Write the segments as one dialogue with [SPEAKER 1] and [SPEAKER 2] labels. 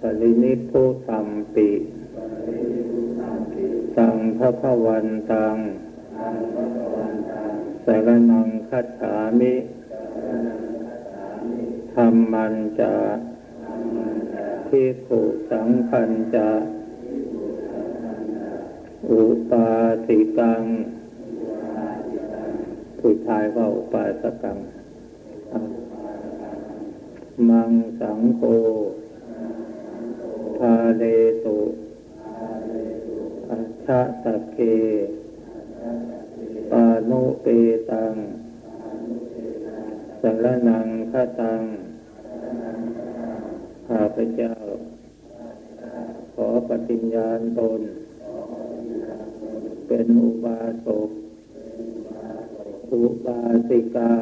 [SPEAKER 1] ปรินิพพุตัมปิสังฆพวันตังสรนังคัจฉามิธรรมันจะทิฏฐุสังคันจะอุปาสิกังผู้ชายก็อุปาสกัง มังสังโฆ พาเลตุอัชชะตะเคปานุเปตังสารนังคตังข้าพเจ้า ขอปฏิญญาณตน เป็นอุบาสกอุบาสิกา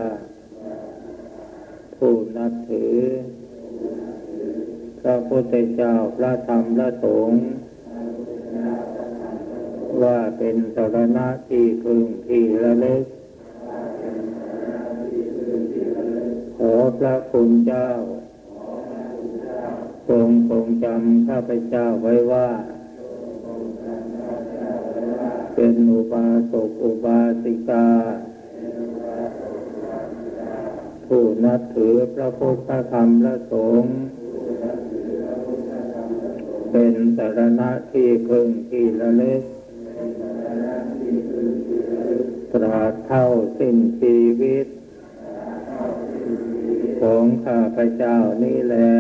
[SPEAKER 1] ผู้นับถือ พระพุทธเจ้าพระธรรมพระสงฆ์ว่าเป็นสารณะที่พึงที่ระลึกขอพระคุณเจ้าทรงทรงจำข้าพเจ้าไว้ว่า เป็นอุบาสกอุบาสิกา ผู้นับถือพระพุทธธรรมและสงฆ์ เป็นสารณะที่พึงที่ระลึกตราเท่าสิ้นชีวิต ของข้าพเจ้านี่แหละ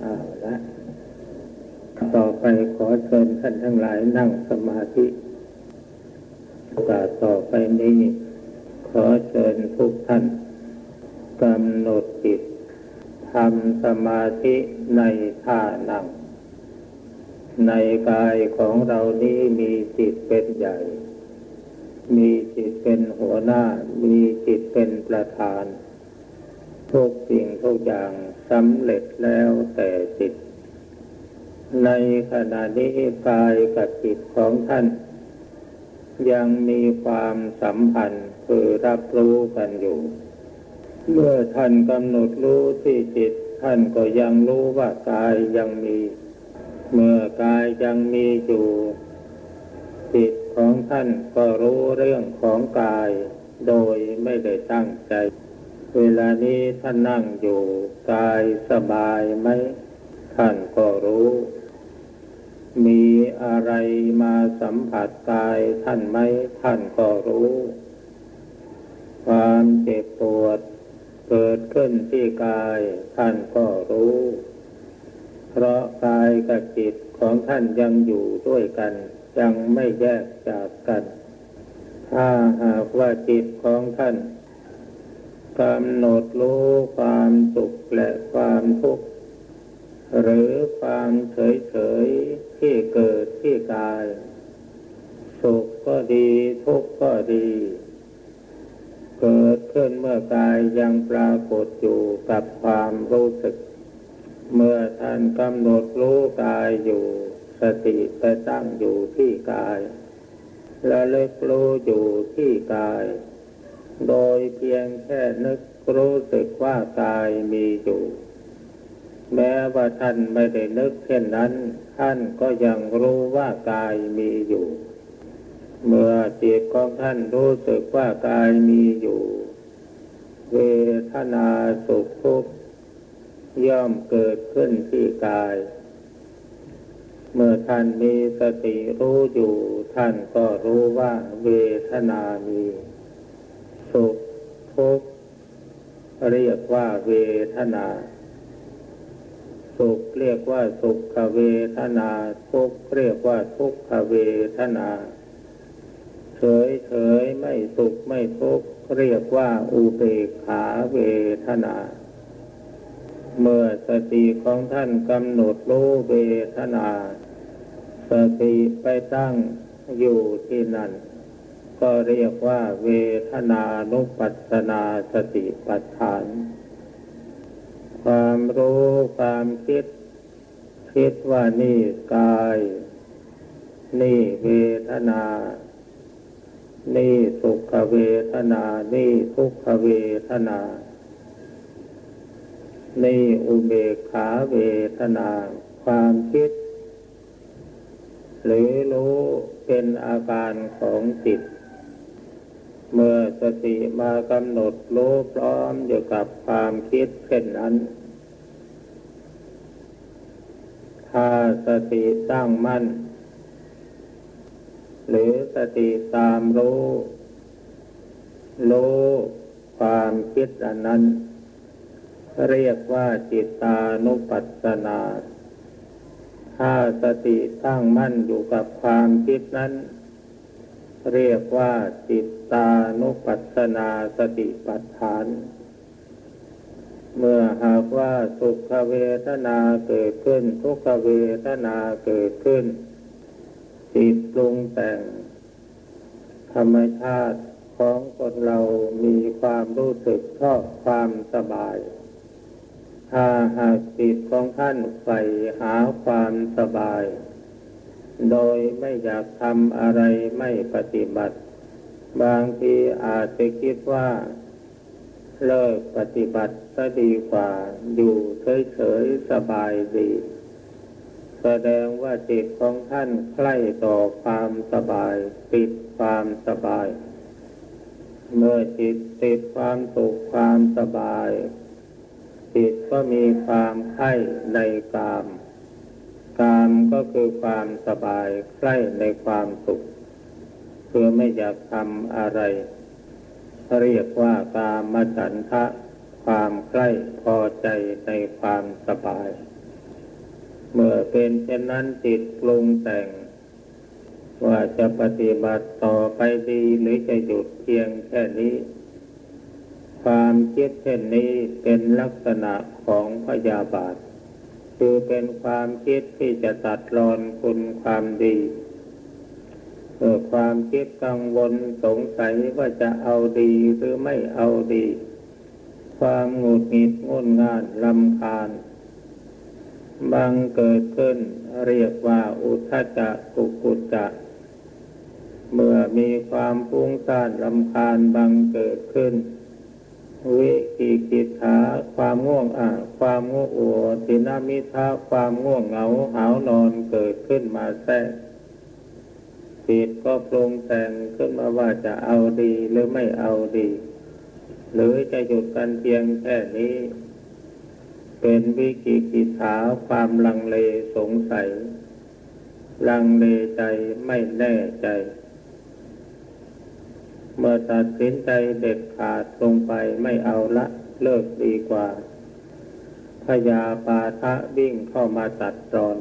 [SPEAKER 1] เอาละต่อไปขอเชิญท่านทั้งหลายนั่งสมาธิโอต่อไปนี้ ขอเชิญทุกท่านกำหนดจิต ทำสมาธิในท่านั่ง ในกายของเรานี้มีจิตเป็นใหญ่ มีจิตเป็นหัวหน้า มีจิตเป็นประธาน ทุกสิ่งทุกอย่างสำเร็จแล้วแต่จิต ในขณะนี้กายกับจิตของท่าน ยังมีความสัมพันธ์คือรับรู้กันอยู่ เมื่อท่านกำหนดรู้ที่จิต ท่านก็ยังรู้ว่ากายยังมี เมื่อกายยังมีอยู่ จิตของท่านก็รู้เรื่องของกาย โดยไม่ได้ตั้งใจ เวลานี้ท่านนั่งอยู่ กายสบายไหม ท่านก็รู้ มีอะไรมาสัมผัสกายท่านไหม ท่านก็รู้ ความเจ็บปวด เกิดขึ้นที่กายท่านก็รู้ เพราะกายกับจิตของท่านยังอยู่ด้วยกัน ยังไม่แยกจากกัน ถ้าหากว่าจิตของท่านกำหนดรู้ความสุขและความทุกข์หรือความเฉยเฉยที่เกิดที่กาย สุขก็ดีทุกข์ก็ดี เกิดขึ้นเมื่อกายยังปรากฏอยู่กับความรู้สึก เมื่อท่านกำหนดรู้กายอยู่ สติไปตั้งอยู่ที่กาย และเลิกรู้อยู่ที่กาย โดยเพียงแค่นึกรู้สึกว่ากายมีอยู่ แม้ว่าท่านไม่ได้นึกเช่นนั้น ท่านก็ยังรู้ว่ากายมีอยู่ เมื่อจิตของท่านรู้สึกว่ากายมีอยู่ เวทนาสุขทุกข์ย่อมเกิดขึ้นที่กาย เมื่อท่านมีสติรู้อยู่ ท่านก็รู้ว่าเวทนามี สุขทุกข์เรียกว่าเวทนา สุขเรียกว่าสุขเวทนา ทุกข์เรียกว่าทุกขเวทนา เฉยเฉยไม่สุขไม่ทุกข์เรียกว่าอุเบกขาเวทนา เมื่อสติของท่านกำหนดรู้เวทนา สติไปตั้งอยู่ที่นั่น ก็เรียกว่าเวทนานุปัสสนาสติปัฏฐาน ความรู้ความคิด คิดว่านี่กาย นี่เวทนา นี่สุขเวทนา นี่ทุกขเวทนา นี่อุเบกขาเวทนา ความคิด หรือรู้เป็นอาการของจิต เมื่อสติมากำหนดรู้พร้อมอยู่กับความคิดเช่นนั้น ถ้าสติตั้งมั่น หรือสติตามรู้รู้ความคิดอันนั้น เรียกว่าจิตานุปัสสนา ถ้าสติตั้งมั่นอยู่กับความคิดนั้น เรียกว่าจิตานุปัสสนาสติปัฏฐาน เมื่อหากว่าสุขเวทนาเกิดขึ้น ทุกขเวทนาเกิดขึ้นจิ ตปรุงแต่ง ธรรมชาติของคนเรามีความรู้สึกชอบความสบาย ถ้าหากจิตของท่านใฝ่หาความสบาย โดยไม่อยากทำอะไรไม่ปฏิบัติ บางทีอาจจะคิดว่าเลิกปฏิบัติก็ดีกว่า อยู่เฉยๆสบายดี แสดงว่าจิตของท่านใกล้ต่อความสบาย ติดความสบาย เมื่อจิตติดความสุขความสบาย จิตก็มีความใคร่ในกามกามก็คือความสบายใกล้ในความสุขเพื่อไม่อยากทำอะไร เรียกว่ากามฉันทะ ความใกล้พอใจในความสบาย เมื่อเป็นเช่นนั้นจิตปรุงแต่ง ว่าจะปฏิบัติต่อไปดีหรือจะหยุดเพียงแค่นี้ ความคิดเช่นนี้เป็นลักษณะของพยาบาท คือเป็นความคิดที่จะตัดรอนคุณความดีเมื่อความคิดกังวลสงสัยว่าจะเอาดีหรือไม่เอาดี ความหงุดหงิดงุนงานลำคาญ บังเกิดขึ้นเรียกว่าอุทจจะกุกุจจะเมื่อมีความฟุ้งซ่านลำคาญบังเกิดขึ้น วิกิกิจาความง่วงอะความง่วงอัวตินามิทาความง่วงเหงาหาวนอนเกิดขึ้นมาแทรกจิตก็ปรุงแต่งขึ้นมาว่าจะเอาดีหรือไม่เอาดี หรือจะหยุดกันเพียงแค่นี้ เป็นวิกิกิจาความลังเลสงสัย ลังเลใจไม่แน่ใจ เมื่อตัดสินใจเด็ดขาดลงไปไม่เอาละเลิกดีกว่าพยาปาทะวิ่งเข้ามาตัดรอน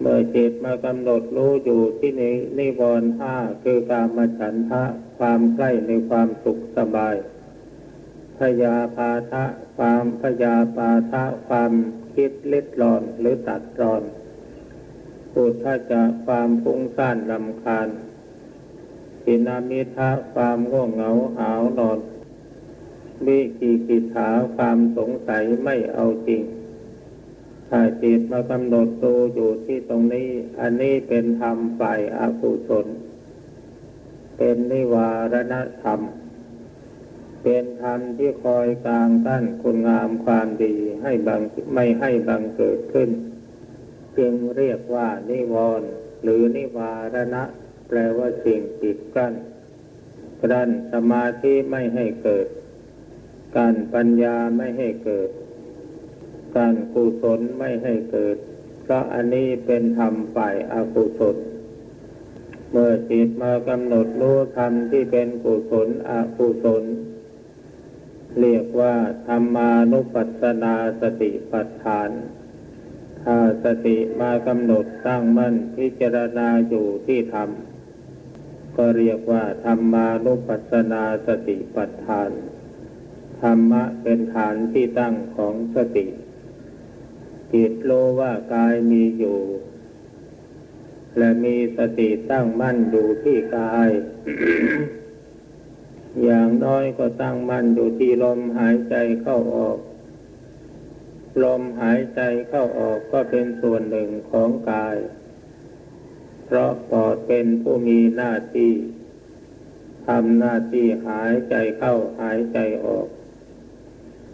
[SPEAKER 1] เมื่อจิตมากำหนดรู้อยู่ที่นี้นิวรณ์ห้าคือการมาฉันทะความใกล้ในความสุขสบาย พยาปาทะความพยาปาทะความคิดเล็ดรอนหรือตัดรอนปุถะจะความฟุ้งซ่านลำคาญสินามิทะความง่วงเหงาหาวนอนวิกิกิถาความสงสัยไม่เอาจริงถ้าจิตมากำหนดดูอยู่ที่ตรงนี้ อันนี้เป็นธรรมฝ่ายอากุศล เป็นนิวารณธรรม เป็นธรรมที่คอยกลางตั้นคุณงามความดีให้บังไม่ให้บังเกิดขึ้น จึงเรียกว่านิวรณ์หรือนิวารณะ แปลว่าสิ่งปิดกั้นกั้นสมาธิไม่ให้เกิด การปัญญาไม่ให้เกิด การกุศลไม่ให้เกิด เพราะอันนี้เป็นธรรมฝ่ายอกุศลเมื่อจิตมากำหนดรู้ธรรมที่เป็นกุศลอกุศล เรียกว่าธรรมานุปัสสนาสติปัฏฐาน ถ้าสติมากำหนดตั้งมั่นพิจารณาอยู่ที่ธรรม ก็เรียกว่าธรรมานุปัสสนาสติปัฏฐาน ธรรมะเป็นฐานที่ตั้งของสติจิตโลว่ากายมีอยู่ และมีสติตั้งมั่นอยู่ที่กาย อย่างน้อยก็ตั้งมั่นอยู่ที่ลมหายใจเข้าออก ลมหายใจเข้าออกก็เป็นส่วนหนึ่งของกาย เพราะปอดเป็นผู้มีหน้าที่ทำหน้าที่หายใจเข้าหายใจออก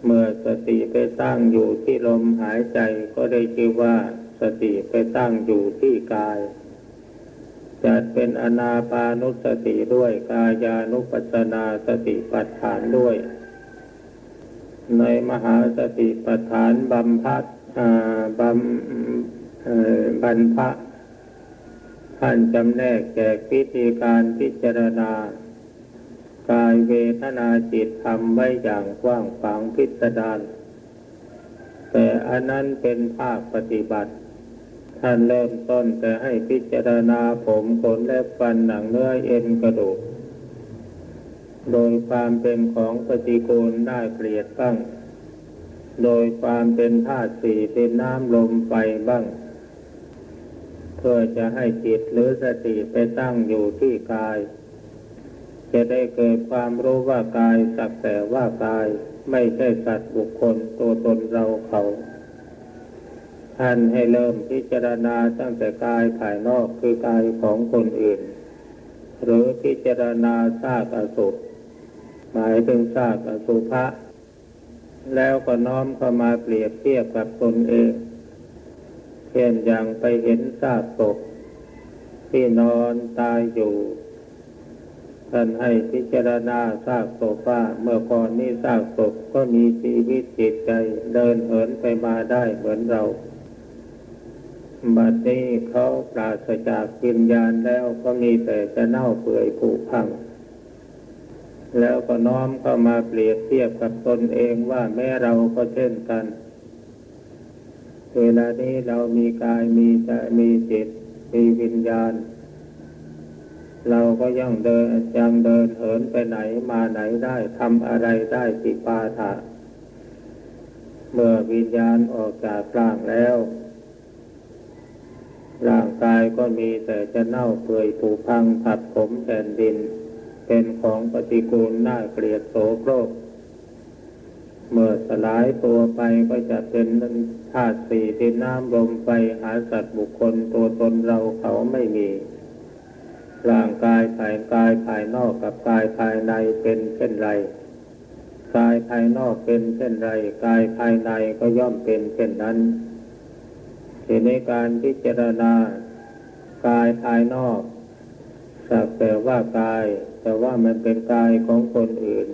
[SPEAKER 1] เมื่อสติไปตั้งอยู่ที่ลมหายใจก็ได้ชื่อว่าสติไปตั้งอยู่ที่กาย จัดเป็นอนาปานุสติด้วยกายานุปัสนาสติปัฏฐานด้วย ในมหาสติปัฏฐานบำพัดบำบรรพะท่านจำแนกแจกพิธีการพิจารณา กายเวทนาจิตทำไว้อย่างกว้างขวางพิสดารแต่อันนั้นเป็นภาคปฏิบัติ ท่านเริ่มต้นแต่ให้พิจารณาผมขนและฟันหนังเนื้อเอ็นกระดูก โดยความเป็นของปฏิกูลน่าเกลียดบ้าง โดยความเป็นธาตุสี่เป็นน้ำลมไฟบ้าง เพื่อจะให้จิตหรือสติไปตั้งอยู่ที่กาย จะได้เกิดความรู้ว่ากายสักแต่ว่ากาย ไม่ใช่สัตว์บุคคลตัวตนเราเขา ท่านให้เริ่มพิจารณาตั้งแต่กายภายนอกคือกายของคนอื่น หรือพิจารณาซากอสุหมายถึงซากอสุภะแล้วก็น้อมเข้ามาเปรียบเทียบกับตนเอง เช่นอย่างไปเห็นซากศพที่นอนตายอยู่ ท่านให้พิจารณาซากศพว่าเมื่อก่อนนี้ซากศพก็มีชีวิตจิตใจเดินเหินไปมาได้เหมือนเรา บัดนี้เขาปราศจากวิญญาณแล้วก็มีแต่จะเน่าเปื่อยผุพัง แล้วก็น้อมเข้ามาเปรียบเทียบกับตนเองว่าแม้เราก็เช่นกัน เวลานี้เรามีกายมีใจมีจิต มีวิญญาณ เราก็ยังเดินยังเดินเหินไปไหนมาไหนได้ทำอะไรได้สิปาถะเมื่อวิญญาณออกจากร่างแล้ว ร่างกายก็มีแต่จะเน่าเปื่อยผุพังผัดผมแผ่นดิน เป็นของปฏิกูลน่าเกลียดโสโครก เมื่อสลายตัวไปก็จะเป็นธาตุสี่ดินน้ำลมไฟหาสัตว์บุคคลตัวตนเราเขาไม่มี ร่างกายภายกายภายนอกกับกายภายในเป็นเช่นไรกายภายนอกเป็นเช่นไร กายภายในก็ย่อมเป็นเช่นนั้น ทีในการพิจารณากายภายนอก สักแต่ว่ากาย แต่ว่ามันเป็นกายของคนอื่น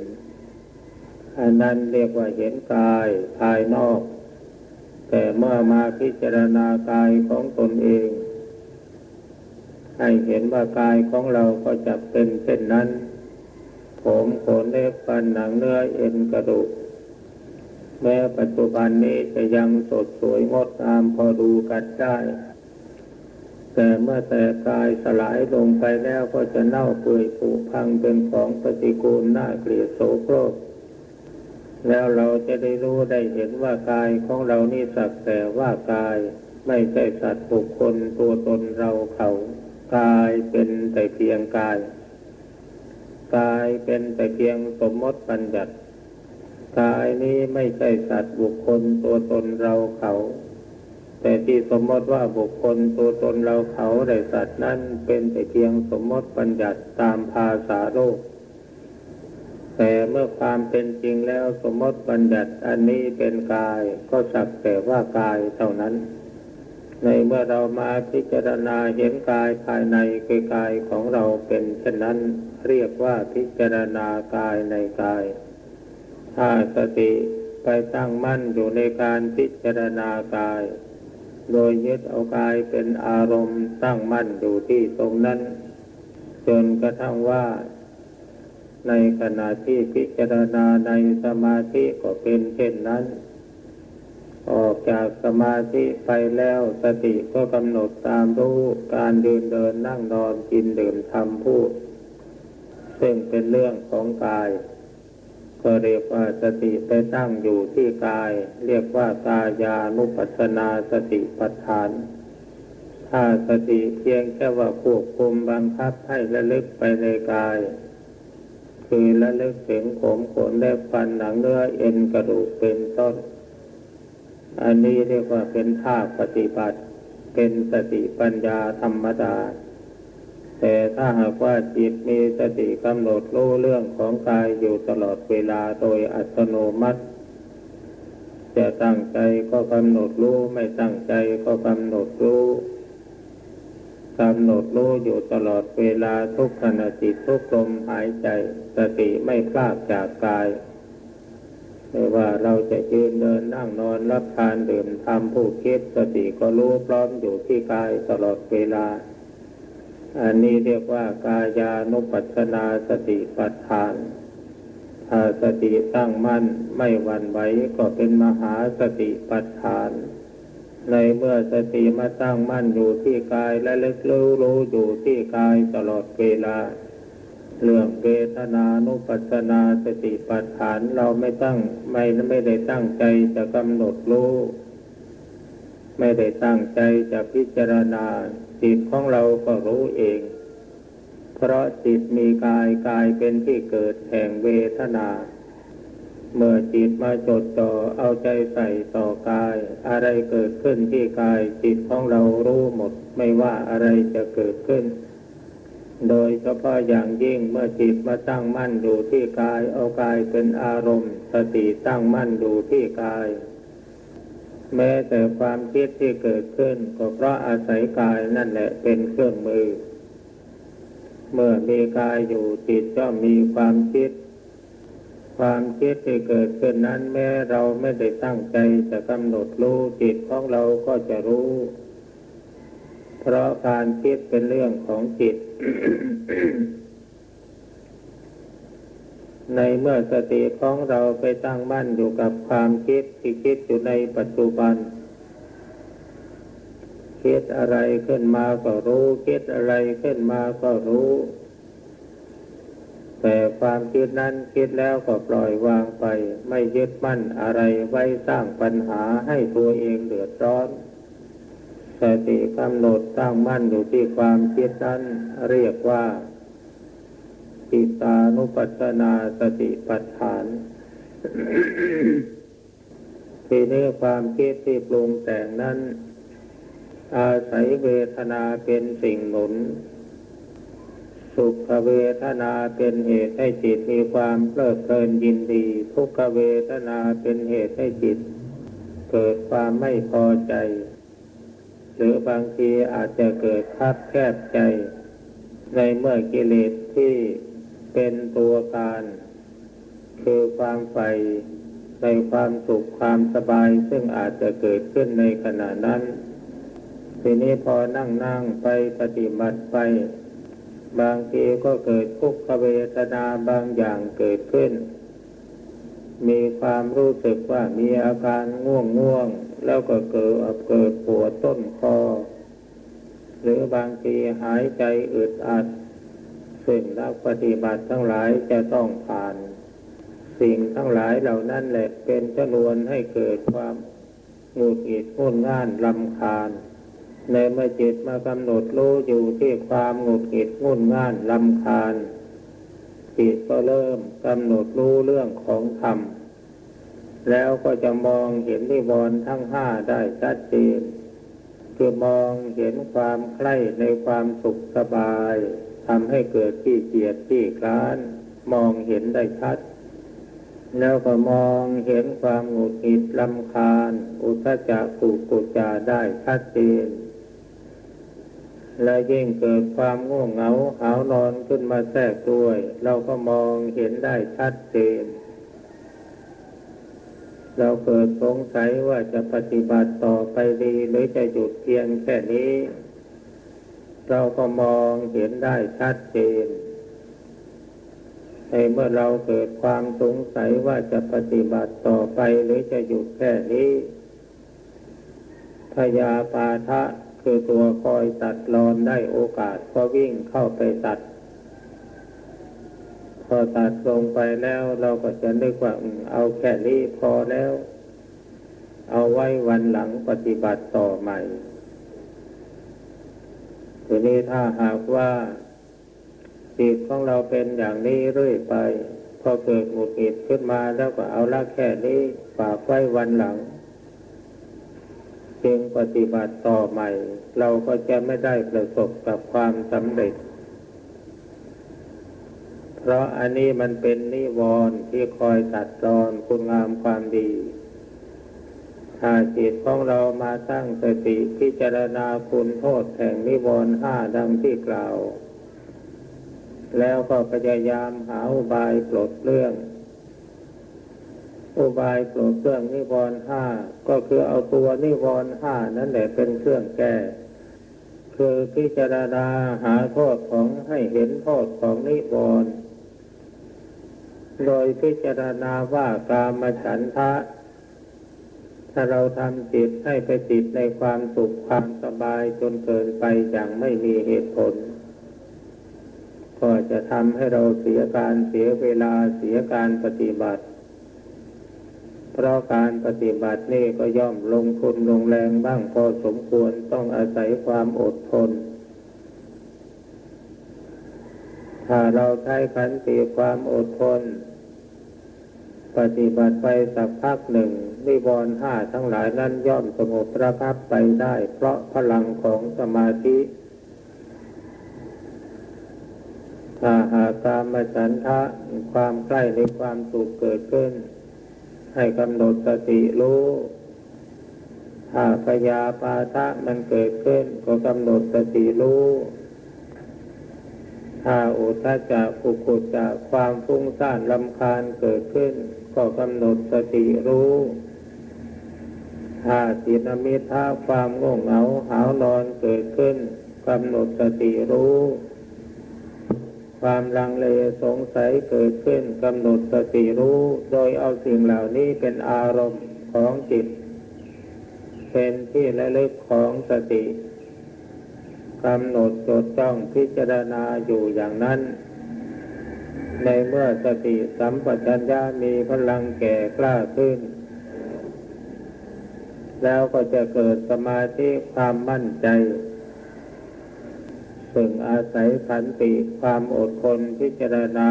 [SPEAKER 1] อันนั้นเรียกว่าเห็นกายภายนอก แต่เมื่อมาพิจารณากายของตนเอง ให้เห็นว่ากายของเราก็จะเป็นเช่นนั้น ผมขนเล็บฟันหนังเนื้อเอ็นกระดูก แม้ปัจจุบันนี้จะยังสดสวยงดงามพอดูกันได้ แต่เมื่อแต่กายสลายลงไปแล้วก็จะเน่าเปื่อยผุพังเป็นของปฏิกูลน่าเกลียดโสโครกแล้วเราจะได้รู้ได้เห็นว่ากายของเรานี่สักแต่ว่ากาย ไม่ใช่สัตว์บุคคลตัวตนเราเขากายเป็นแต่เพียงกาย กายเป็นแต่เพียงสมมติปัญญัติ กายนี้ไม่ใช่สัตว์บุคคลตัวตนเราเขา แต่ที่สมมติว่าบุคคลตัวตนเราเขาได้สัตว์นั้นเป็นแต่เพียงสมมติบัญญัติตามภาษาโลก แต่เมื่อความเป็นจริงแล้วสมมติบัญญัติอันนี้เป็นกายก็สักแต่ว่ากายเท่านั้น ในเมื่อเรามาพิจารณาเห็นกายภายในคือกายของเราเป็นเช่นนั้น เรียกว่าพิจารณากายในกาย ถ้าสติไปตั้งมั่นอยู่ในการพิจารณากาย โดยยึดเอากายเป็นอารมณ์ตั้งมั่นอยู่ที่ตรงนั้น จนกระทั่งว่า ในขณะที่พิจารณาในสมาธิก็เป็นเช่นนั้น ออกจากสมาธิไปแล้วสติก็กำหนดตามรู้การเดินเดินนั่งนอนกินดื่มทำพูด ซึ่งเป็นเรื่องของกาย ก็เรียกว่าสติไปตั้งอยู่ที่กาย เรียกว่ากายานุปัสนาสติปัฏฐาน ถ้าสติเพียงแค่ว่าควบคุมบังคับให้ระลึกไปในกาย คือระลึกถึงผมขนและฟันหนังเนื้อเอ็นกระดูกเป็นต้น อันนี้เรียกว่าเป็นท่าปฏิบัติ เป็นสติปัญญาธรรมดา แต่ถ้าหากว่าจิตมีสติกำหนดรู้เรื่องของกายอยู่ตลอดเวลาโดยอัตโนมัติ จะตั้งใจก็กำหนดรู้ไม่ตั้งใจก็กำหนดรู้กำหนดรู้อยู่ตลอดเวลาทุกขณะจิตทุกลมหายใจ สติไม่พลาดจากกายไม่ว่าเราจะยืนเดินนั่งนอนรับทานดื่มทำผู้คิดสติก็รู้พร้อมอยู่ที่กายตลอดเวลา อันนี้เรียกว่ากายานุปัสนาสติปัฏฐาน ถ้าสติตั้งมั่นไม่หวั่นไหวก็เป็นมหาสติปัฏฐาน ในเมื่อสติมาตั้งมั่นอยู่ที่กายและเล็กรู้รู้อยู่ที่กายตลอดเวลา เรื่องเวทนานุปัสนาสติปัฏฐานเราไม่ตั้งไม่ไม่ได้ตั้งใจจะกำหนดรู้ ไม่ได้ตั้งใจจะพิจารณา จิตของเราก็รู้เอง เพราะจิตมีกายกายเป็นที่เกิดแห่งเวทนา เมื่อจิตมาจดจ่อเอาใจใส่ต่อกาย อะไรเกิดขึ้นที่กายจิตของเรารู้หมดไม่ว่าอะไรจะเกิดขึ้น โดยเฉพาะอย่างยิ่งเมื่อจิตมาตั้งมั่นอยู่ที่กายเอากายเป็นอารมณ์ สติตั้งมั่นอยู่ที่กาย แม้แต่ความคิดที่เกิดขึ้น ก็เพราะอาศัยกายนั่นแหละเป็นเครื่องมือ เมื่อมีกายอยู่จิตก็มีความคิด ความคิดที่เกิดขึ้นนั้นแม้เราไม่ได้ตั้งใจจะกำหนดรู้จิตของเราก็จะรู้ เพราะการคิดเป็นเรื่องของจิต ในเมื่อสติของเราไปตั้งมั่นอยู่กับความคิดที่คิดอยู่ในปัจจุบัน คิดอะไรขึ้นมาก็รู้ คิดอะไรขึ้นมาก็รู้ แต่ความคิดนั้นคิดแล้วก็ปล่อยวางไป ไม่ยึดมั่นอะไรไว้สร้างปัญหาให้ตัวเองเดือดร้อนสติกำหนดตั้งมั่นอยู่ที่ความคิดนั้นเรียกว่า จิตานุปัสสนาสติปัฏฐาน ทีนี้ความคิดที่ปรุงแต่งนั้น อาศัยเวทนาเป็นสิ่งหนุน สุขเวทนาเป็นเหตุให้จิตมีความเพลิดเพลินยินดี ทุกขเวทนาเป็นเหตุให้จิต เกิดความไม่พอใจ หรือบางทีอาจจะเกิดคับแคบใจในเมื่อกิเลสที่ เป็นตัวการ คือความใฝ่ในความสุขความสบายซึ่งอาจจะเกิดขึ้นในขณะนั้น ทีนี้พอนั่งนั่งไปปฏิบัติไป บางทีก็เกิดทุกขเวทนาบางอย่างเกิดขึ้น มีความรู้สึกว่ามีอาการง่วงง่วง แล้วก็เกิดเกิดปวดต้นคอ หรือบางทีหายใจอึดอัด ซึ่งนักปฏิบัติทั้งหลายจะต้องผ่าน สิ่งทั้งหลายเหล่านั้นแหละเป็นจนวนให้เกิดความหงุดหงิดหุ่นง่านลำคาญ ในเมื่อจิตมากำหนดรู้อยู่ที่ความหงุดหงิดงุ่นง่านลำคาญ จิตก็เริ่มกำหนดรู้เรื่องของธรรม แล้วก็จะมองเห็นนิวรณ์ทั้งห้าได้ชัดเจนคือมองเห็นความใคร่ในความสุขสบาย ทำให้เกิดที่เกียดที่คลาน มองเห็นได้ชัด แล้วก็มองเห็นความหงุดหงิดลำคาญ อุทจักกุกุจาได้ชัดเจนและยิ่งเกิดความง่วงเหงาหาวนอนขึ้นมาแทรกด้วย เราก็มองเห็นได้ชัดเจน เราเกิดสงสัยว่าจะปฏิบัติต่อไปดีหรือจะหยุดเพียงแค่นี้ เราก็มองเห็นได้ชัดเจน ในเมื่อเราเกิดความสงสัยว่าจะปฏิบัติต่อไปหรือจะหยุดแค่นี้พยาปาทะคือตัวคอยตัดรอนได้โอกาสก็วิ่งเข้าไปตัด พอตัดลงไปแล้วเราก็จะนึกว่าเอาแค่นี้พอแล้ว เอาไว้วันหลังปฏิบัติต่อใหม่ ทีนี้ถ้าหากว่าจิตของเราเป็นอย่างนี้เรื่อยไป พอเกิดหงุดหงิดขึ้นมาแล้วก็เอาละแค่นี้ฝากไว้วันหลังจึงปฏิบัติต่อใหม่ เราก็จะไม่ได้ประสบกับความสำเร็จ เพราะอันนี้มันเป็นนิวรณ์ที่คอยตัดรอนคุณงามความดี ถ้าจิตของเรามาตั้งสติพิจารณาคุณโทษแห่งนิวรณ์ห้าดังที่กล่าว แล้วก็พยายามหาอุบายปลดเรื่อง อุบายปลดเครื่องนิวรณ์ห้าก็คือเอาตัวนิวรณ์ห้านั่นแหละเป็นเครื่องแก้ คือพิจารณาหาโทษของให้เห็นโทษของนิวรณ์โดยพิจารณาว่ากามฉันทะ ถ้าเราทำจิตให้ไปติดในความสุขความสบายจนเกินไปอย่างไม่มีเหตุผล ก็จะทำให้เราเสียการเสียเวลาเสียการปฏิบัติ เพราะการปฏิบัตินี่ก็ย่อมลงทุนลงแรงบ้างพอสมควรต้องอาศัยความอดทน ถ้าเราใช้ขันติความอดทน ปฏิบัติไปสักพักหนึ่งนิวรณ์ห้าทั้งหลายนั้นย่อมสงบระพับไปได้ เพราะพลังของสมาธิถ้าหากตามฉันทะความใกล้ในความสุขเกิดขึ้น ให้กำหนดสติรู้ถ้าพยาปาทะมันเกิดขึ้นก็กำหนดสติรู้ ถ้าอุทาจะกุกุจะความฟุ้งซ่านลำคาญเกิดขึ้น ก็กำหนดสติรู้ถ้าจิตมิทาความง่วงเหงาหาวนอนเกิดขึ้นกำหนดสติรู้ ความลังเลสงสัยเกิดขึ้นกำหนดสติรู้ โดยเอาสิ่งเหล่านี้เป็นอารมณ์ของจิต เป็นที่ระลึกของสติ กำหนดจดจ้องพิจารณาอยู่อย่างนั้น ในเมื่อสติสัมปชัญญะมีพลังแก่กล้าขึ้น แล้วก็จะเกิดสมาธิความมั่นใจซึ่งอาศัยขันติความอดทนพิจารณา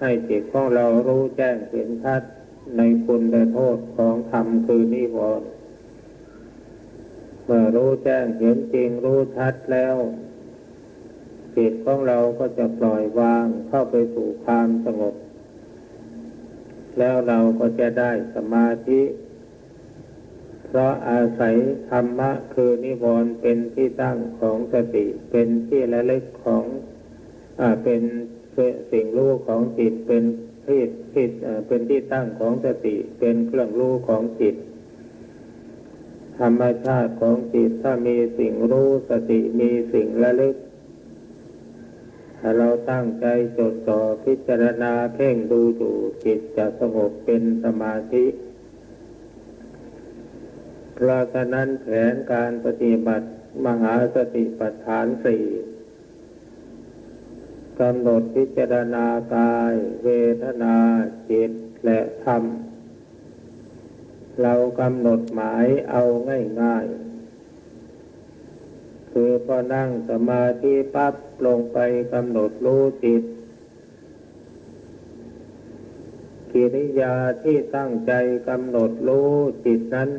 [SPEAKER 1] ให้จิตของเรารู้แจ้งเห็นชัดในคุณและโทษของธรรมคือนิวรณ์ เมื่อรู้แจ้งเห็นจริงรู้ชัดแล้วจิตของเราก็จะปล่อยวางเข้าไปสู่ความสงบ แล้วเราก็จะได้สมาธิ เพราะอาศัยธรรมะคือนิวรณ์เป็นที่ตั้งของสติ เป็นที่ละลึกของอ่าเป็นสิ่งรู้ของจิตเป็นที่ที่เป็นที่ตั้งของสติ เป็นเครื่องรู้ของจิต ธรรมชาติของจิตถ้ามีสิ่งรู้สติมีสิ่งระลึก ถ้าเราตั้งใจจดจ่อพิจารณาเพ่งดูอยู่จิตจะสงบเป็นสมาธิ เพราะฉะนั้นแผนการปฏิบัติมหาสติปัฏฐานสี่กำหนดพิจารณากาย เวทนาจิตและธรรม เรากำหนดหมายเอาง่ายๆ คือพอนั่งสมาธิปั๊บลงไปกำหนดรู้จิต กิริยาที่ตั้งใจกำหนดรู้จิตนั้น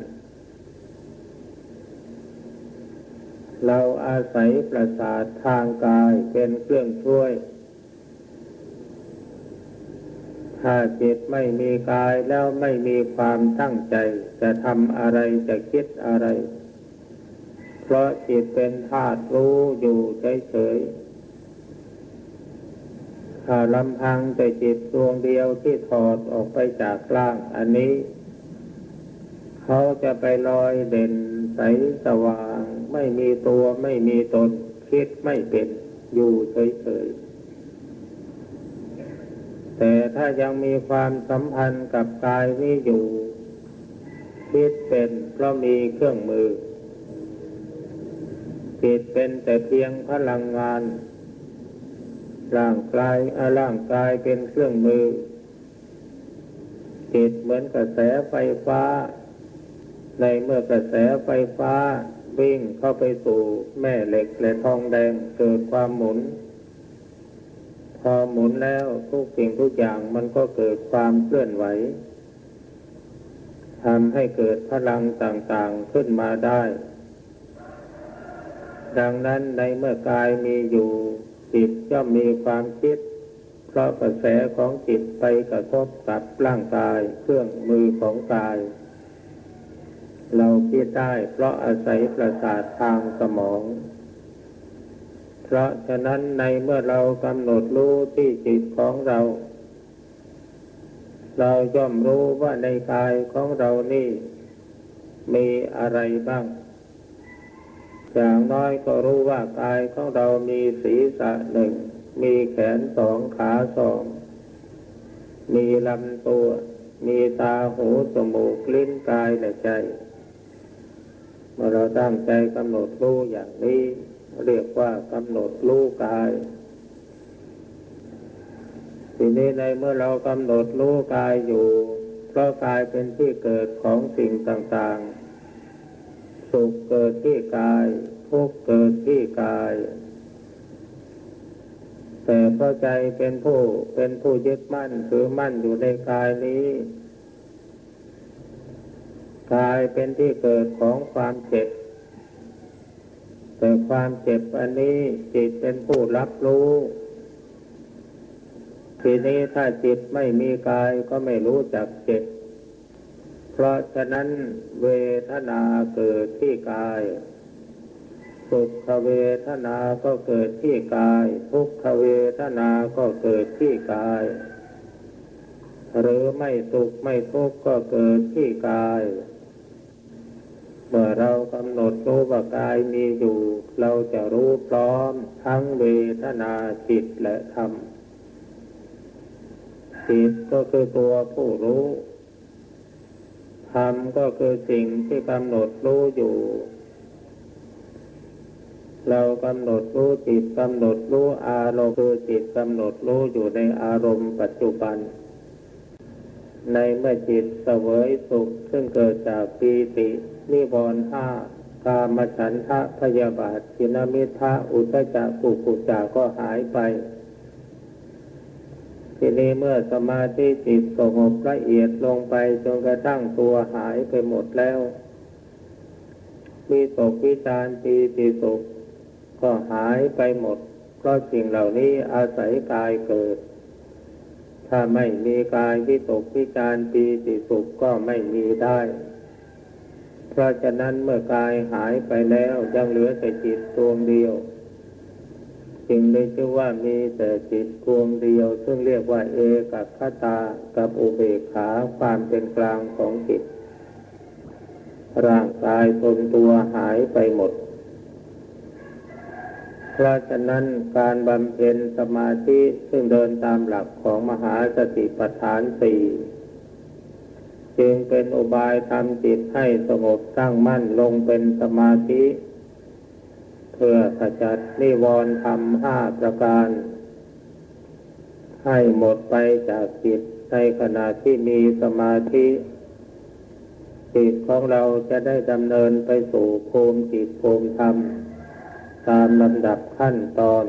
[SPEAKER 1] เราอาศัยประสาททางกายเป็นเครื่องช่วย ถ้าจิตไม่มีกายแล้วไม่มีความตั้งใจ จะทำอะไรจะคิดอะไร เพราะจิตเป็นธาตุรู้อยู่เฉยๆถ้าลำพังแต่จิตดวงเดียวที่ถอดออกไปจากร่างอันนี้ เขาจะไปลอยเด่นใสสว่าง ไม่มีตัวไม่มีตนคิดไม่เป็นอยู่เฉยๆ แต่ถ้ายังมีความสัมพันธ์กับกายนี้อยู่ คิดเป็นเพราะมีเครื่องมือ จิตเป็นแต่เพียงพลังงาน ร่างกายร่างกายเป็นเครื่องมือ จิตเหมือนกระแสไฟฟ้า ในเมื่อกระแสไฟฟ้าวิ่งเข้าไปสู่แม่เหล็กและทองแดงเกิดความหมุน อหมุนแล้วทุกสิ่งทุกอย่างมันก็เกิดความเคลื่อนไหวทำให้เกิดพลังต่างๆขึ้นมาได้ ดังนั้นในเมื่อกายมีอยู่ จิตย่อมมีความคิด เพราะกระแสของจิตไปกระทบกับร่างกายเครื่องมือของกาย เราคิดได้เพราะอาศัยประสาททางสมอง เพราะฉะนั้นในเมื่อเรากำหนดรู้ที่จิตของเรา เราย่อมรู้ว่าในกายของเรานี่ มีอะไรบ้าง อย่างน้อยก็รู้ว่ากายของเรามีศีรษะหนึ่ง มีแขนสองขาสอง มีลำตัว มีตาหูจมูกลิ้นกายและใจ เมื่อเราตั้งใจกำหนดรู้อย่างนี้ เรียกว่ากำหนดรู้กาย ทีนี้ในเมื่อเรากำหนดรู้กายอยู่ เพราะกายเป็นที่เกิดของสิ่งต่างๆ สุขเกิดที่กาย ทุกข์เกิดที่กาย แต่เพราะใจเป็นผู้เป็นผู้ยึดมั่นถือมั่นอยู่ในกายนี้กายเป็นที่เกิดของความเจ็บ แต่ความเจ็บอันนี้จิตเป็นผู้รับรู้ทีนี้ถ้าจิตไม่มีกายก็ไม่รู้จักเจ็บ เพราะฉะนั้นเวทนาเกิดที่กาย สุขเวทนาก็เกิดที่กาย ทุกขเวทนาก็เกิดที่กาย หรือไม่สุขไม่ทุกข์ก็เกิดที่กาย เมื่อเรากำหนดรู้ว่ากายมีอยู่ เราจะรู้พร้อมทั้งเวทนาจิตและธรรมจิตก็คือตัวผู้รู้ธรรมก็คือสิ่งที่กำหนดรู้อยู่ เรากำหนดรู้จิตกำหนดรู้อารมณ์คือจิตกำหนดรู้อยู่ในอารมณ์ปัจจุบัน ในเมื่อจิตเสวยสุขซึ่งเกิดจากปีติ นิวรณ์ห้ากามฉันทะพยาบาทจินมิทะอุตจักกุกุจาก็หายไป ทีนี้เมื่อสมาธิจิตสงบละเอียดลงไปจนกระทั่งตัวหายไปหมดแล้ว มีตกวิจารปีติสุขก็หายไปหมด เพราะสิ่งเหล่านี้อาศัยกายเกิด ถ้าไม่มีกายวิตกวิจารปีติสุขก็ไม่มีได้ เพราะฉะนั้นเมื่อกายหายไปแล้วยังเหลือแต่จิตดวงเดียว จึงได้ชื่อว่ามีแต่จิตดวงเดียว ซึ่งเรียกว่าเอกัคตากับอุเบกขาความเป็นกลางของจิต ร่างกายตนตัวหายไปหมด เพราะฉะนั้นการบำเพ็ญสมาธิซึ่งเดินตามหลักของมหาสติปัฏฐานสี่ จึงเป็นอุบายทำจิตให้สงบตั้งมั่นลงเป็นสมาธิ เพื่อขจัดนิวรณ์ธรรมห้าประการ ให้หมดไปจากจิตในขณะที่มีสมาธิ จิตของเราจะได้ดำเนินไปสู่ภูมิจิตภูมิธรรม ตามลำดับขั้นตอน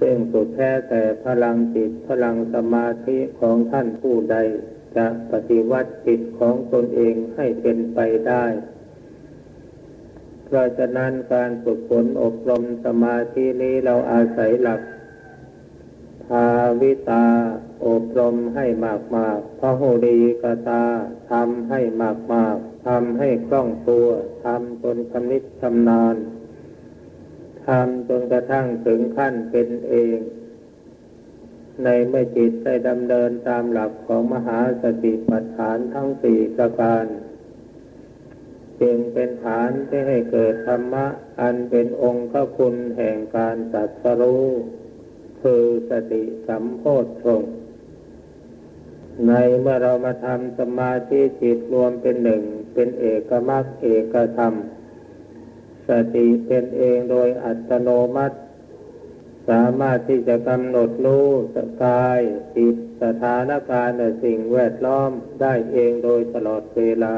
[SPEAKER 1] ซึ่งสุดแท้แต่พลังจิตพลังสมาธิของท่านผู้ใด จะปฏิวัติจิตของตนเองให้เป็นไปได้ เพราะฉะนั้นการฝึกฝนอบรมสมาธินี้เราอาศัยหลัก ภาวิตา อบรมให้มากมากพระโหรีกตาทำให้มากมากทำให้คล่องตัวทำจนชำนิชำนาญทำจนกระทั่งถึงขั้นเป็นเอง ในเมื่อจิตได้ดำเนินตามหลักของมหาสติปัฏฐานทั้งสี่ประการจึงเป็นฐานที่ให้เกิดธรรมะ อันเป็นองค์คุณแห่งการตัดสรู้คือสติสัมโพธชงในเมื่อเรามาทำสมาธิจิตรวมเป็นหนึ่ง เป็นเอกมรรคเอกธรรม สติเป็นเองโดยอัตโนมัติ สามารถที่จะกำหนดรู้สกายจิตสถานการณ์และสิ่งแวดล้อมได้เองโดยตลอดเวลา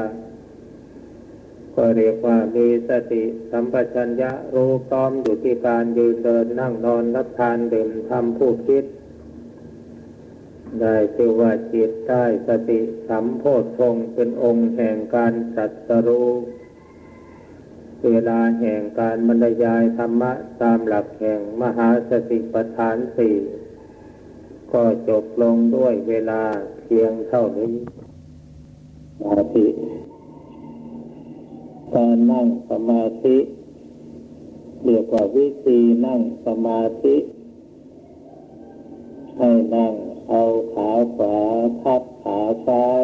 [SPEAKER 1] ก็เรียกว่ามีสติสัมปชัญญะรู้พร้อมอยู่ที่การยืนเดินนั่งนอนรับทานดื่มทำพูดคิด ได้ชื่อว่าจิตได้สติสัมโพธทงเป็นองค์แห่งการสัตรู้ เวลาแห่งการบรรยายธรรมะตามหลักแห่งมหาสติปัฏฐานสี่ก็จบลงด้วยเวลาเพียงเท่านี้สมาธิการนั่งสมาธิเรียกว่าวิธีนั่งสมาธิให้นั่งเอาขาขวาทับขาซ้าย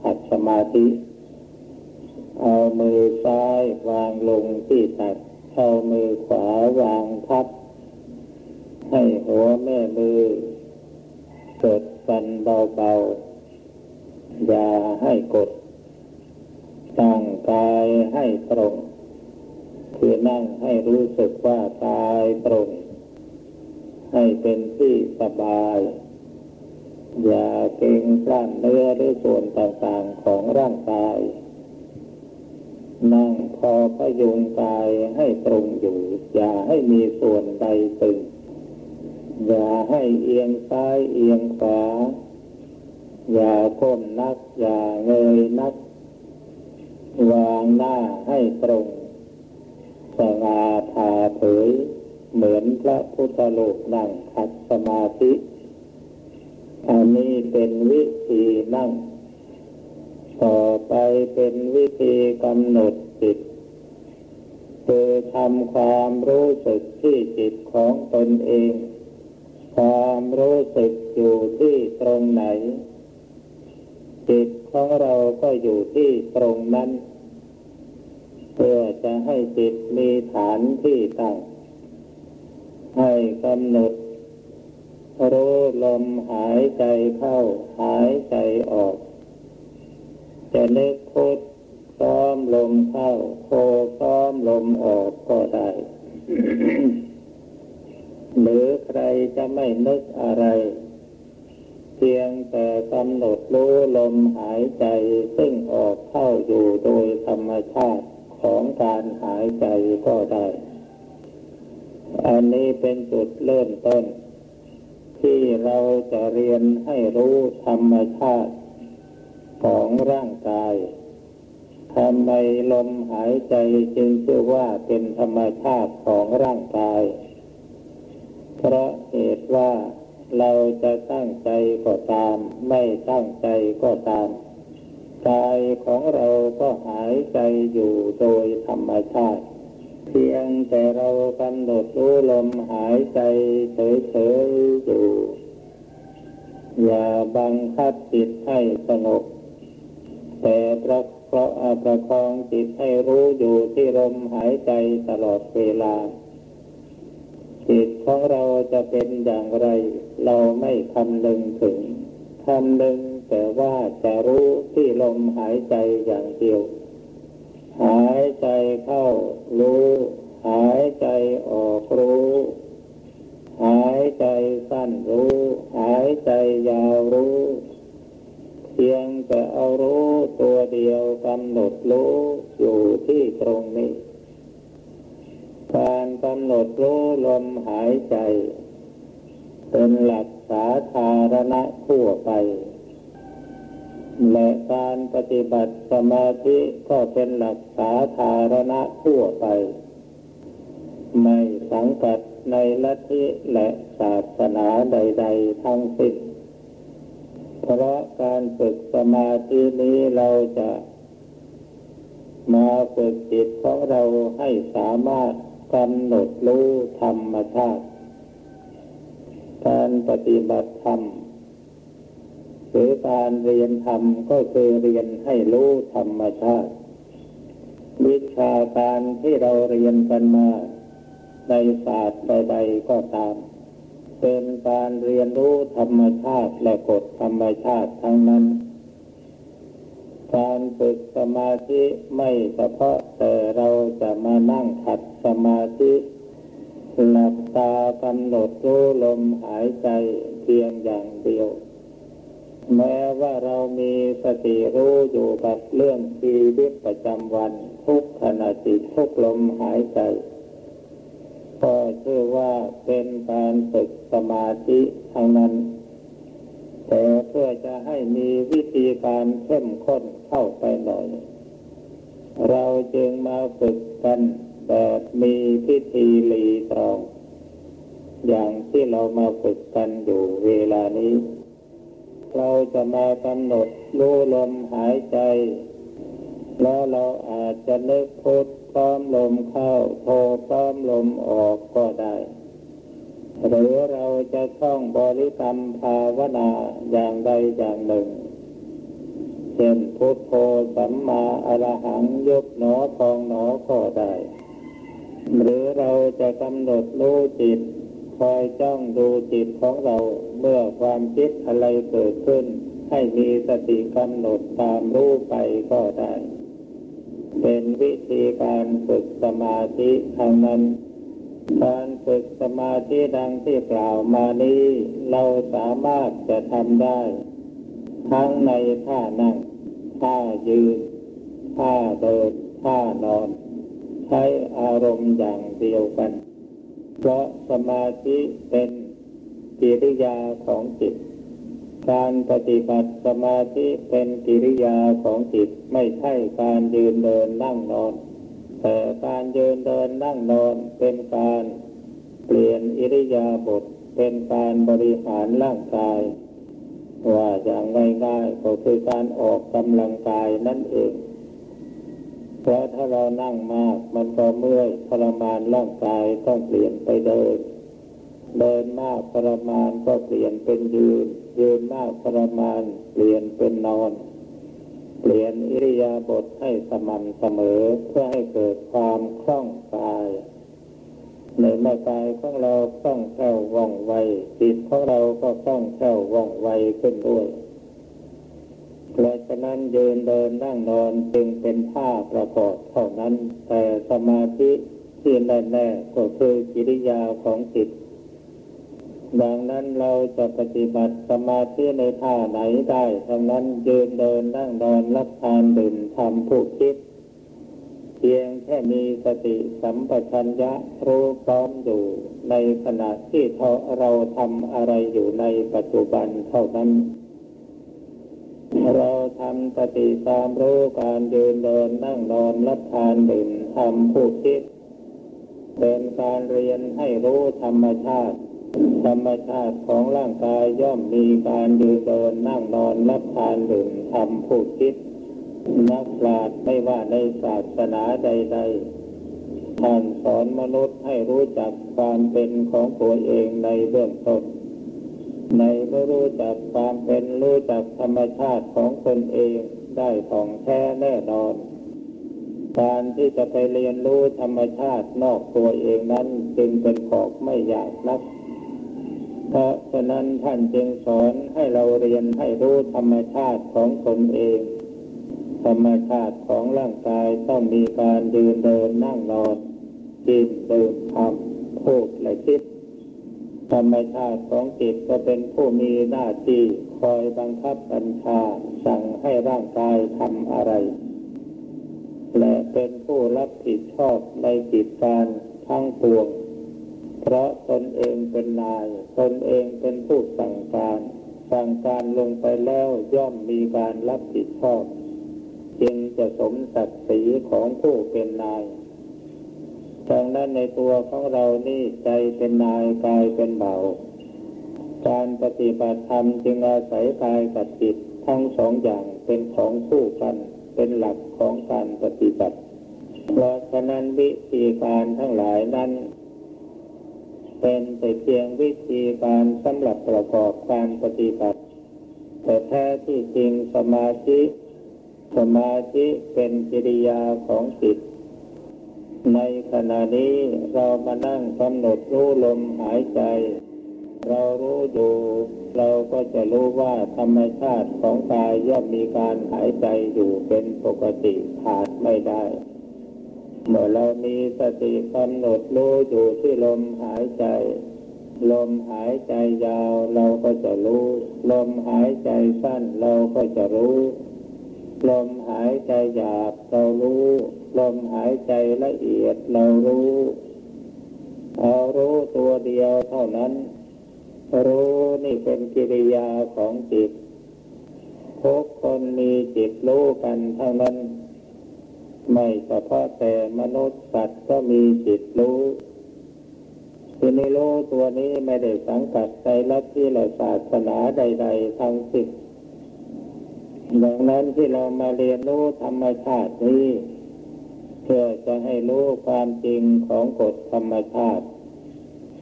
[SPEAKER 1] ขัดสมาธิ เอามือซ้ายวางลงที่ตักเอามือขวาวางทับ ให้หัวแม่มือกดฟันเบาๆ อย่าให้กด ตั้งกายให้ตรง คือนั่งให้รู้สึกว่ากายตรง ให้เป็นที่สบาย อย่าเกรงกล้ามเนื้อหรือส่วนต่างๆของร่างกาย นั่งพอพยุงกายให้ตรงอยู่ อย่าให้มีส่วนใดตึง อย่าให้เอียงซ้ายเอียงขวา อย่าก้มนัก อย่าเงยนัก วางหน้าให้ตรง สง่าผ่าเผย เหมือนพระพุทธโลกนั่งขัดสมาธิ อันนี้เป็นวิธีนั่ง ต่อไปเป็นวิธีกำหนดจิตคือทำความรู้สึกที่จิตของตนเอง ความรู้สึกอยู่ที่ตรงไหน จิตของเราก็อยู่ที่ตรงนั้น เพื่อจะให้จิตมีฐานที่ตั้ง ให้กำหนดรู้ลมหายใจเข้าหายใจออก จะนึกพุทซ้อมลมเข้าโคซ้อมลมออกก็ได้ หรือใครจะไม่นึกอะไร เพียงแต่กำหนดรู้ลมหายใจซึ่งออกเข้าอยู่โดยธรรมชาติของการหายใจก็ได้ อันนี้เป็นจุดเริ่มต้น ที่เราจะเรียนให้รู้ธรรมชาติ ของร่างกายทำไมลมหายใจจึงชื่อว่าเป็นธรรมชาติของร่างกาย เพราะเหตุว่าเราจะตั้งใจก็ตาม ไม่ตั้งใจก็ตามกายของเราก็หายใจอยู่โดยธรรมชาติ เพียงแต่เรากำหนดรู้ลมหายใจเฉยๆอยู่ อย่าบังคับจิตให้สงบ แต่ประเพราะประคองจิตให้รู้อยู่ที่ลมหายใจตลอดเวลา จิตของเราจะเป็นอย่างไร เราไม่คำนึงถึงคำนึงแต่ว่าจะรู้ที่ลมหายใจอย่างเดียว หายใจเข้ารู้ หายใจออกรู้ หายใจสั้นรู้ หายใจยาวรู้ เพียงแต่เอารู้ตัวเดียวกำหนดรู้อยู่ที่ตรงนี้ การกำหนดรู้ลมหายใจ เป็นหลักสาธารณะทั่วไปและการปฏิบัติสมาธิก็เป็นหลักสาธารณะทั่วไป ไม่สังกัดในลัทธิและศาสนาใด ๆ ทั้งสิ้น เพราะการฝึกสมาธินี้เราจะมาฝึกจิตของเราให้สามารถกำหนดรู้ธรรมชาติ การปฏิบัติธรรมหรือการเรียนธรรมก็คือเรียนให้รู้ธรรมชาติ วิชาการที่เราเรียนกันมาในศาสตร์ใด ๆ ก็ตาม เป็นการเรียนรู้ธรรมชาติและกฎธรรมชาติทั้งนั้น การฝึกสมาธิไม่เฉพาะแต่เราจะมานั่งขัดสมาธิหลับตากำหนดรู้ลมหายใจเพียงอย่างเดียว แม้ว่าเรามีสติรู้อยู่กับเรื่องชีวิตประจำวัน ทุกขณะจิตทุกลมหายใจ ก็ชื่อว่าเป็นการฝึกสมาธิทางนั้น แต่เพื่อจะให้มีวิธีการเข้มข้นเข้าไปหน่อย เราจึงมาฝึกกันแบบมีพิธีลีตรอง อย่างที่เรามาฝึกกันอยู่เวลานี้ เราจะมากำหนดรู้ลมหายใจ แล้วเราอาจจะนึกพุท พร้อมลมเข้าโทพร้อมลมออกก็ได้หรือเราจะท่องบริกรรมภาวนาอย่างใดอย่างหนึ่ง เช่นพุทโธสัมมาอรหังยกหนอพองหนอก็ได้ หรือเราจะกำหนดรู้จิต คอยจ้องดูจิตของเราเมื่อความคิดอะไรเกิดขึ้น ให้มีสติกำหนดตามรู้ไปก็ได้ เป็นวิธีการฝึกสมาธิทางนั้น การฝึกสมาธิดังที่กล่าวมานี้ เราสามารถจะทำได้ ทั้งในท่านั่ง ท่ายืน ท่าเดิน ท่านอน ใช้อารมณ์อย่างเดียวกัน เพราะสมาธิเป็นกิริยาของจิต การปฏิบัติสมาธิเป็นกิริยาของจิตไม่ใช่การยืนเดินนั่งนอน แต่การยืนเดินนั่งนอนเป็นการเปลี่ยนอิริยาบถเป็นการบริหารร่างกาย ว่าอย่างง่ายๆก็คือการออกกำลังกายนั่นเอง เพราะถ้าเรานั่งมากมันก็เมื่อยทรมานร่างกายต้องเปลี่ยนไปเดิน เดินมากทรมานก็เปลี่ยนเป็นยืน ยืนมากทรมานเปลี่ยนเป็นนอน เปลี่ยนอิริยาบถให้สม่ำเสมอเพื่อให้เกิดความคล่องกายในเมื่อกายของเราคล่องแคล่วว่องไวจิตของเราก็คล่องแคล่วว่องไวขึ้นด้วยเพราะฉะนั้นยืนเดินนั่งนอนจึงเป็นท่าประกอบเท่านั้น แต่สมาธิที่แน่ๆก็คือกิริยาของจิต ดังนั้นเราจะปฏิบัติสมาธิในท่าไหนได้ทั้งนั้นยืนเดินนั่งนอนรับทานดื่มทำผู้คิด เพียงแค่มีสติสัมปชัญญะรู้พร้อมอยู่ในขณะที่เราทำอะไรอยู่ในปัจจุบันเท่านั้นเราทำสติตามรู้การยืนเดินนั่งนอนรับทานดื่มทำผู้คิด เป็นการเรียนให้รู้ธรรมชาติ ธรรมชาติของร่างกายย่อมมีการยืนเดินนั่งนอนรับทานดื่มทำผู้คิด นักปราชญ์ไม่ว่าในศาสนาใด ๆ ท่านสอนมนุษย์ให้รู้จักความเป็นของตัวเองในเบื้องต้น ในเมื่อรู้จักความเป็นรู้จักธรรมชาติของตนเองได้ของแท้แน่นอนการที่จะไปเรียนรู้ธรรมชาตินอกตัวเองนั้นจึงเป็นของไม่ยากนัก เพราะฉะนั้นท่านจึงสอนให้เราเรียนให้รู้ธรรมชาติของตนเอง ธรรมชาติของร่างกายต้องมีการยืนเดินนั่งนอนกินดื่มทำพูดและคิด ธรรมชาติของจิตก็เป็นผู้มีหน้าที่คอยบังคับบัญชาสั่งให้ร่างกายทำอะไร และเป็นผู้รับผิดชอบในกิจการทั้งปวง เพราะตนเองเป็นนาย ตนเองเป็นผู้สั่งการ สั่งการลงไปแล้วย่อมมีการรับผิดชอบ จึงจะสมศักดิ์ศรีของผู้เป็นนายดังนั้นในตัวของเรานี่ใจเป็นนายกายเป็นเบาการปฏิบัติธรรมจึงอาศัยกายกับจิตทั้งสองอย่างเป็นของคู่กัน เป็นหลักของการปฏิบัติ เพราะฉะนั้นวิธีการทั้งหลายนั้น เป็นแต่เพียงวิธีการสำหรับประกอบการปฏิบัติ แต่แท้ที่จริงสมาธิ สมาธิเป็นกิริยาของจิต ในขณะนี้เรามานั่งกำหนดรู้ลมหายใจ เรารู้อยู่เราก็จะรู้ว่าธรรมชาติของกายย่อมมีการหายใจอยู่เป็นปกติขาดไม่ได้ เมื่อเรามีสติกำหนดรู้อยู่ที่ลมหายใจ ลมหายใจยาวเราก็จะรู้ ลมหายใจสั้นเราก็จะรู้ ลมหายใจหยาบเรารู้ ลมหายใจละเอียดเรารู้เอารู้ตัวเดียวเท่านั้น รู้นี่เป็นกิริยาของจิตทุกคนมีจิตรู้กันเท่านั้น ไม่เฉพาะแต่มนุษย์สัตว์ก็มีจิตรู้ทีนี้รู้ตัวนี้ไม่ได้สังกัดในลัทธิและศาสนาใด ๆ ทั้งสิ้นดังนั้นที่เรามาเรียนรู้ธรรมชาตินี้ เพื่อจะให้รู้ความจริงของกฎธรรมชาติ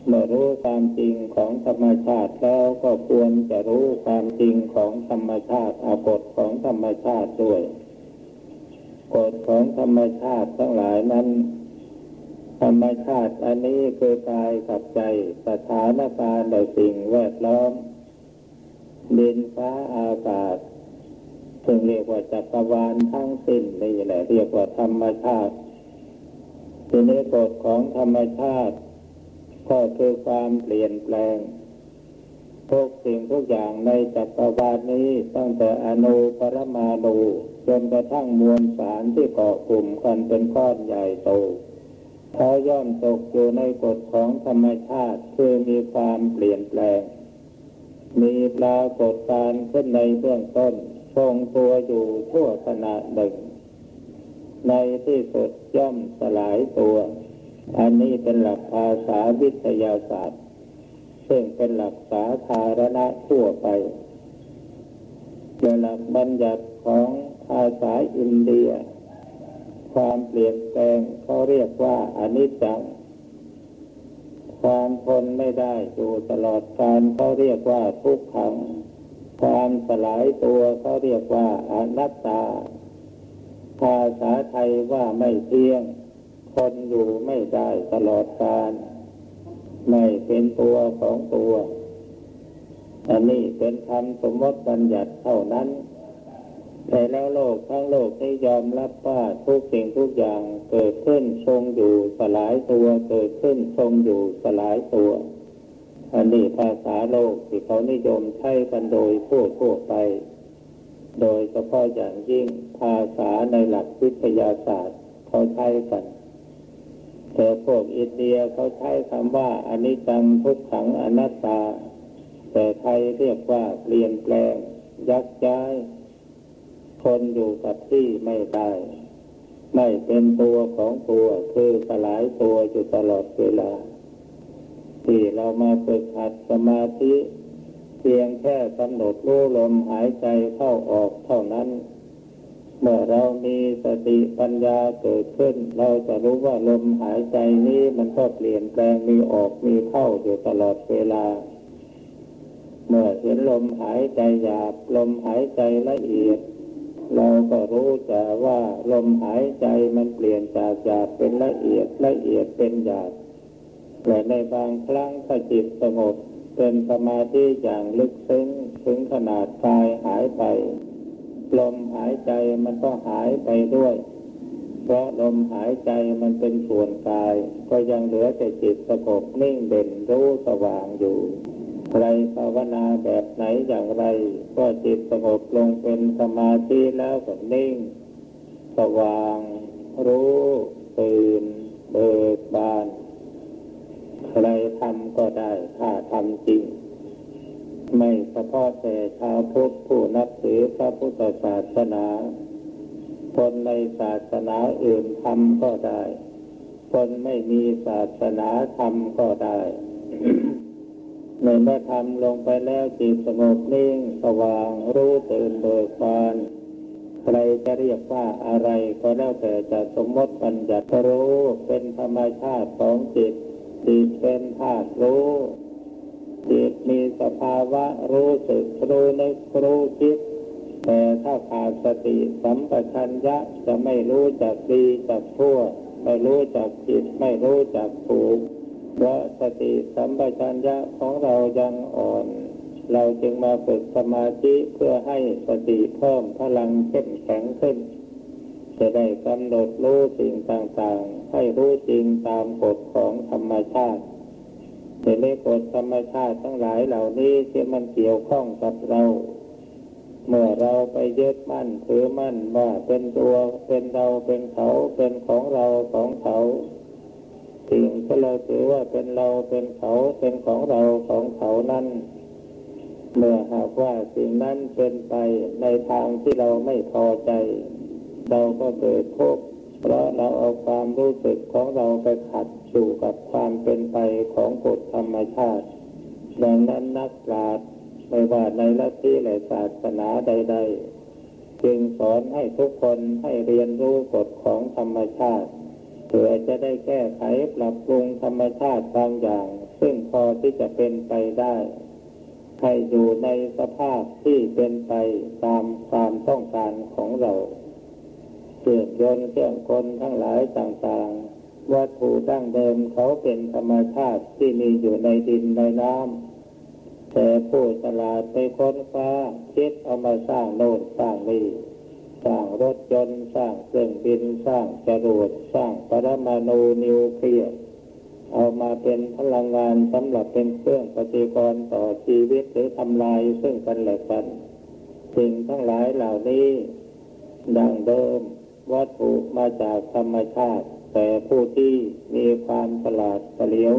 [SPEAKER 1] เมื่อรู้ความจริงของธรรมชาติแล้วก็ควรจะรู้ความจริงของธรรมชาติอากฎของธรรมชาติด้วย กฎของธรรมชาติทั้งหลายนั้น ธรรมชาติอันนี้คือกายกับใจสถานการณ์ในสิ่งแวดล้อมดินฟ้าอากาศซึ่งเรียกว่าจักรวาลทั้งสิ้นนี่แหละเรียกว่าธรรมชาติทีนี้กฎของธรรมชาติ ก็คือความเปลี่ยนแปลงทุกสิ่งทุกอย่างในจักรวาลนี้ตั้งแต่อนุปรมาณู จนกระทั่งมวลสารที่เกาะกลุ่มกันเป็นก้อนใหญ่โตเขาย่อมตกอยู่ในกฎของธรรมชาติคือมีความเปลี่ยนแปลง มีปรากฏการขึ้นในเบื้องต้นทรงตัวอยู่ชั่วขณะหนึ่ง ในที่สุดย่อมสลายตัว อันนี้เป็นหลักภาษาวิทยาศาสตร์ ซึ่งเป็นหลักสาธารณะทั่วไปเป็นหลักบัญญัติของ ภาษาอินเดีย ความเปลี่ยนแปลงเขาเรียกว่าอนิจจัง ความทนไม่ได้อยู่ตลอดการเขาเรียกว่าทุกขัง ความสลายตัวเขาเรียกว่าอนัตตา ภาษาไทยว่าไม่เที่ยง คนอยู่ไม่ได้ตลอดกาลไม่เป็นตัวของตัว อันนี้เป็นคำสมมติบัญญัติเท่านั้น แต่แล้วโลกทั้งโลกได้ยอมรับว่าทุกสิ่งทุกอย่างเกิดขึ้นทรงอยู่สลายตัว เกิดขึ้นทรงอยู่สลายตัวอันนี้ภาษาโลกที่เขานิยมใช้กันโดยทั่วทั่วไป โดยเฉพาะอย่างยิ่งภาษาในหลักวิทยาศาสตร์เขาใช้กัน แต่พวกอินเดียเขาใช้คำว่าอนิจจังทุกขังอนัตตา แต่ไทยเรียกว่าเปลี่ยนแปลง ยักย้าย คนอยู่กับที่ไม่ได้ ไม่เป็นตัวของตัวคือสลายตัวอยู่ตลอดเวลา ที่เรามาฝึกหัดสมาธิเพียงแค่กำหนดรู้ลมหายใจเข้าออกเท่านั้น เมื่อเรามีสติปัญญาเกิดขึ้น เราจะรู้ว่าลมหายใจนี้มันก็เปลี่ยนแปลงมีออกมีเข้าอยู่ตลอดเวลา เมื่อเห็นลมหายใจหยาบลมหายใจละเอียด เราก็รู้จะว่าลมหายใจมันเปลี่ยนจากหยาบเป็นละเอียดละเอียดเป็นหยาบแต่ในบางครั้งถ้าจิตสงบเป็นสมาธิอย่างลึกซึ้งถึงขนาดกายหายไป ลมหายใจมันก็หายไปด้วย เพราะลมหายใจมันเป็นส่วนกาย ก็ยังเหลือแต่จิตสงบนิ่งเด่นรู้สว่างอยู่ ใครภาวนาแบบไหนอย่างไร ก็จิตสงบลงเป็นสมาธิแล้วก็นิ่ง สว่าง รู้ตื่นเบิกบาน ใครทำก็ได้ถ้าทำจริง ไม่เฉพาะแต่ชาวพุทธผู้นับถือพระพุทธศาสนา คนในศาสนาอื่นทำก็ได้ คนไม่มีศาสนาทำก็ได้ เมื่อทำลงไปแล้วจิตสงบนิ่งสว่างรู้ตื่นเบิกบานใครจะเรียกว่าอะไรก็แล้วแต่จะสมมติปัญญัติรู้เป็นธรรมชาติของจิต จิตเป็นธาตุรู้ จิตมีสภาวะรู้สึกรู้นึกรู้คิด แต่ถ้าขาดสติสัมปชัญญะจะไม่รู้จักดีจักชั่ว ไม่รู้จักผิดไม่รู้จักถูก เพราะสติสัมปชัญญะของเรายังอ่อน เราจึงมาฝึกสมาธิเพื่อให้สติเพิ่มพลังเข้มแข็งขึ้น จะได้กำหนดรู้สิ่งต่างๆ ให้รู้จริงตามกฎของธรรมชาติแต่ในกฎธรรมชาติทั้งหลายเหล่านี้ที่มันเกี่ยวข้องกับเรา เมื่อเราไปยึดมั่นถือมั่นว่าเป็นตัวเป็นเราเป็นเขาเป็นของเราของเขา สิ่งที่เราถือว่าเป็นเราเป็นเขาเป็นของเราของเขานั้นเมื่อหากว่าสิ่งนั้นเป็นไปในทางที่เราไม่พอใจ เราก็เกิดทุกข์เพราะเราเอาความรู้สึกของเราไปขัดอยู่กับความเป็นไปของกฎธรรมชาติ ดังนั้นนักปราชญ์ไม่ว่าในลัทธิหรือศาสนาใด ๆ จึงสอนให้ทุกคนให้เรียนรู้กฎของธรรมชาติ เพื่อจะได้แก้ไขปรับปรุงธรรมชาติบางอย่าง ซึ่งพอที่จะเป็นไปได้ ให้อยู่ในสภาพที่เป็นไปตามความต้องการของเราเครื่องยนต์เครื่องกลทั้งหลายต่างๆ วัตถุดั้งเดิมเขาเป็นธรรมชาติที่มีอยู่ในดินในน้ำแต่ผู้ฉลาดไปค้นคว้าคิดเอามาสร้างโน่นสร้างนี่ สร้างรถยนต์สร้างเครื่องบินสร้างจรวดสร้างปรมาณูนิวเคลียร์เอามาเป็นพลังงานสำหรับเป็นเครื่องปฏิกรณ์ต่อชีวิตหรือทำลายซึ่งกันและกัน สิ่งทั้งหลายเหล่านี้ ดังเดิมวัตถุมาจากธรรมชาติ แต่ผู้ที่มีความฉลาดเฉลียว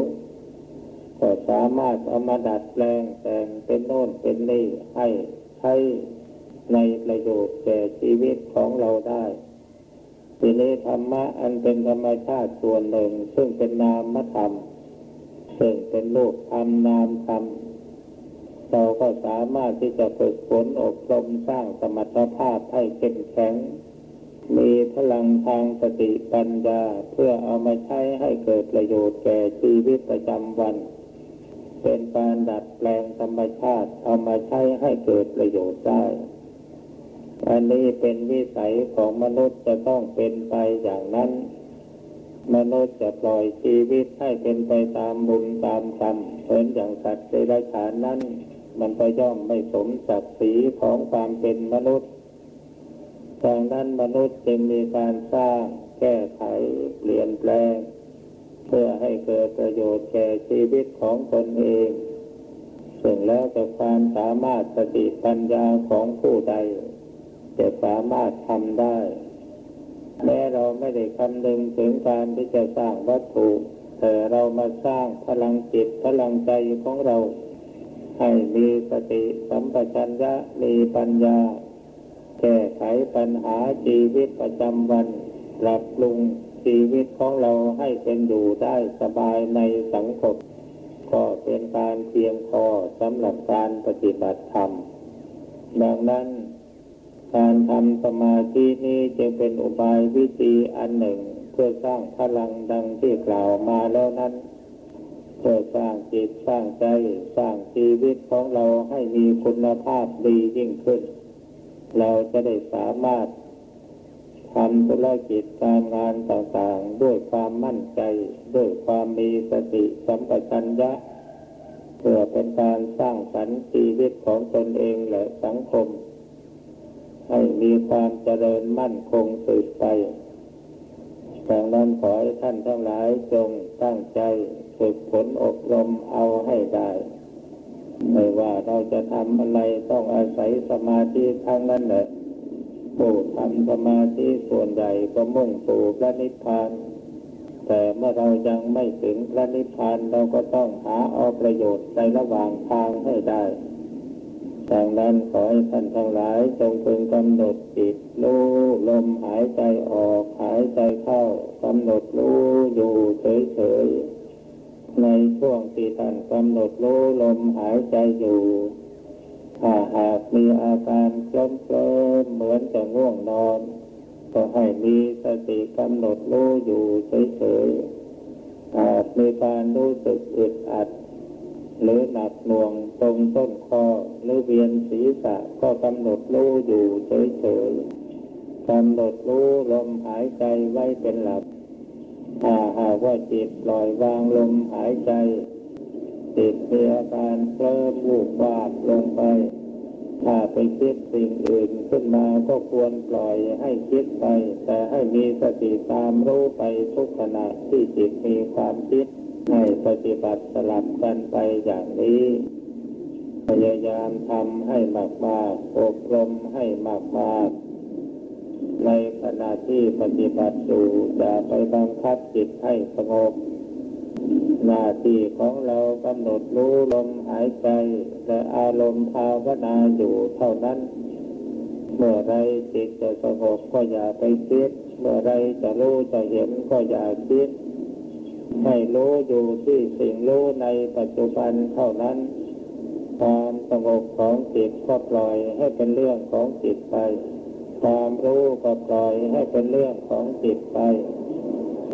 [SPEAKER 1] ก็สามารถเอามาดัดแปลงแต่งเป็นโน่นเป็นนี่ให้ใช้ ในประโยชน์แก่ชีวิตของเราได้ทีนี้ธรรมะอันเป็นธรรมชาติส่วนหนึ่ง ซึ่งเป็นนามธรรม ซึ่งเป็นรูปธรรมนามธรรม เราก็สามารถที่จะฝึกฝนอบรมสร้างสมรรถภาพให้เข้มแข็ง มีพลังทางสติปัญญาเพื่อเอามาใช้ให้เกิดประโยชน์แก่ชีวิตประจำวัน เป็นการดัดแปลงธรรมชาติเอามาใช้ให้เกิดประโยชน์ได้ อันนี้เป็นวิสัยของมนุษย์จะต้องเป็นไปอย่างนั้น มนุษย์จะปล่อยชีวิตให้เป็นไปตามบุญตามกรรมเหมือนอย่างสัตว์ในไรฉานนั้น มันก็ย่อมไม่สมศักดิ์ศรีของความเป็นมนุษย์ดังนั้นมนุษย์จึงมีการสร้างแก้ไขเปลี่ยนแปลง เพื่อให้เกิดประโยชน์แก่ชีวิตของตนเองซึ่งแล้วแต่ความสามารถสติปัญญาของผู้ใด จะสามารถทำได้ แม้เราไม่ได้คำนึงถึงการที่จะสร้างวัตถุ แต่เรามาสร้างพลังจิตพลังใจของเรา ให้มีสติสัมปชัญญะมีปัญญา แก้ไขปัญหาชีวิตประจำวันปรับปรุงชีวิตของเราให้เป็นอยู่ได้สบายในสังคมก็เป็นการเพียงพอสำหรับการปฏิบัติธรรม ดังนั้น การทำสมาธินี้จึงเป็นอุบายวิธีอันหนึ่ง เพื่อสร้างพลังดังที่กล่าวมาแล้วนั้น เพื่อสร้างจิตสร้างใจ สร้างชีวิตของเราให้มีคุณภาพดียิ่งขึ้น เราจะได้สามารถทำธุรกิจการงานต่างๆ ด้วยความมั่นใจ ด้วยความมีสติสัมปชัญญะ เพื่อเป็นการสร้างสรรค์ชีวิตของตนเองและสังคม ให้มีความเจริญมั่นคงสืบไปดังนั้นขอให้ท่านทั้งหลายจงตั้งใจฝึกฝนอบรมเอาให้ได้ ไม่ว่าเราจะทำอะไรต้องอาศัยสมาธิทั้งนั้นแหละผู้ทำสมาธิส่วนใหญ่ก็มุ่งสู่พระนิพพานแต่เมื่อเรายังไม่ถึงพระนิพพานเราก็ต้องหาเอาประโยชน์ในระหว่างทางให้ได้ ดังนั้นขอให้ท่านทั้งหลายจงพึงกำหนดจิตรู้ลมหายใจออกหายใจเข้ากำหนดรู้อยู่เฉยๆในช่วงที่ท่านกำหนดรู้ลมหายใจอยู่ถ้าหากมีอาการเคลิ้มเคลิมเหมือนจะง่วงนอน ก็ให้มีสติกำหนดรู้อยู่เฉยๆหากมีการรู้สึกอึดอัด หรือหนักหน่วงตรงต้นคอหรือเวียนศีรษะก็กำหนดรู้อยู่เฉยๆกำหนดรู้ลมหายใจไว้เป็นหลักถ้าหากว่าจิตปล่อยวางลมหายใจจิตมีอาการเคลิ้มวูบวาบลงไป ถ้าไปคิดสิ่งอื่นขึ้นมาก็ควรปล่อยให้คิดไป แต่ให้มีสติตามรู้ไปทุกขณะที่จิตมีความคิด ให้ปฏิบัติสลับกันไปอย่างนี้ พยายามทำให้มากๆอบรมให้มากๆในขณะที่ปฏิบัติอยู่อย่าไปบังคับจิตให้สงบหน้าที่ของเรากำหนดรู้ลมหายใจและอารมณ์ภาวนาอยู่เท่านั้น เมื่อไรจิตจะสงบก็อย่าไปคิด เมื่อไรจะรู้จะเห็นก็อย่าคิด ให้รู้อยู่ที่สิ่งรู้ในปัจจุบันเท่านั้น ความสงบของจิตก็ปล่อยให้เป็นเรื่องของจิตไป ความรู้ก็ปล่อยให้เป็นเรื่องของจิตไป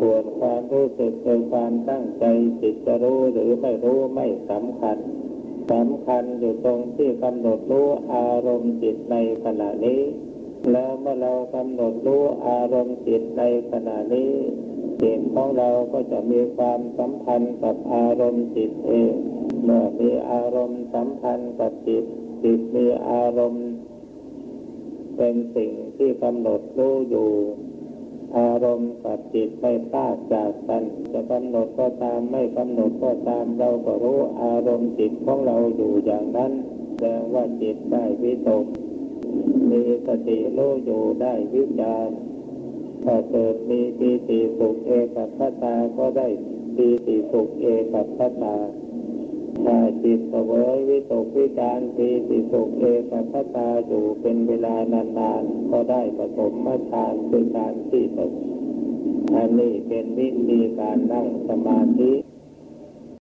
[SPEAKER 1] ส่วนความรู้สึกโดยความตั้งใจจิตจะรู้หรือไม่รู้ไม่สำคัญสำคัญอยู่ตรงที่กำหนดรู้อารมณ์จิตในขณะนี้ แล้วเมื่อเรากำหนดรู้อารมณ์จิตในขณะนี้ จิตของเราก็จะมีความสัมพันธ์กับอารมณ์จิตเอง เมื่อมีอารมณ์สัมพันธ์กับจิต จิตมีอารมณ์ เป็นสิ่งที่กำหนดรู้อยู่ อารมณ์กับจิตไม่พลาดจากกัน จะกำหนดก็ตามไม่กำหนดก็ตามเราก็รู้อารมณ์จิตของเราอยู่อย่างนั้นแสดงว่าจิตได้วิตกมีสติรู้อยู่ได้วิจารณ์ ถ้าเกิดมีปีติสุขเอกับพตา ก็ได้ปีติสุขเอกับพตาถ้าจิตเสวยวิตกวิจารปีติสุขเอกับพตาอยู่เป็นเวลานานๆ ก็ได้ประสมมาฌานคือการที่หนึ่งอันนี้เป็นวิธีการนั่งสมาธิ